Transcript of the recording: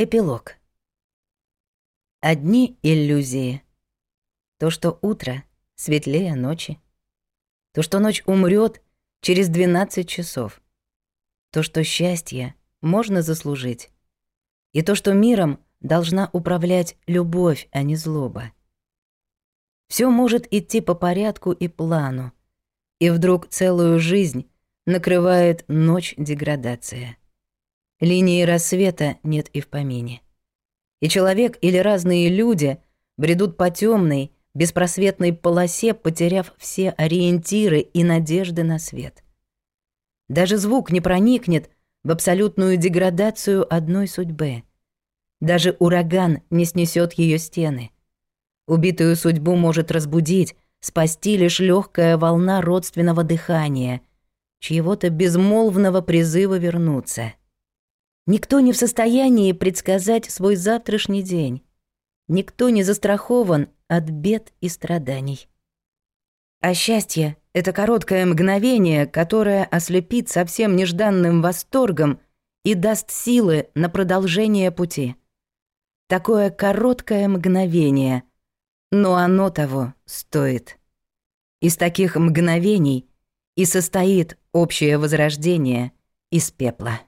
Эпилог. Одни иллюзии. То, что утро светлее ночи. То, что ночь умрет через 12 часов. То, что счастье можно заслужить. И то, что миром должна управлять любовь, а не злоба. Все может идти по порядку и плану. И вдруг целую жизнь накрывает ночь деградация. Линии рассвета нет и в помине. И человек или разные люди бредут по темной, беспросветной полосе, потеряв все ориентиры и надежды на свет. Даже звук не проникнет в абсолютную деградацию одной судьбы. Даже ураган не снесет ее стены. Убитую судьбу может разбудить, спасти лишь легкая волна родственного дыхания, чьего-то безмолвного призыва вернуться. Никто не в состоянии предсказать свой завтрашний день. Никто не застрахован от бед и страданий. А счастье — это короткое мгновение, которое ослепит совсем нежданным восторгом и даст силы на продолжение пути. Такое короткое мгновение, но оно того стоит. Из таких мгновений и состоит общее возрождение из пепла.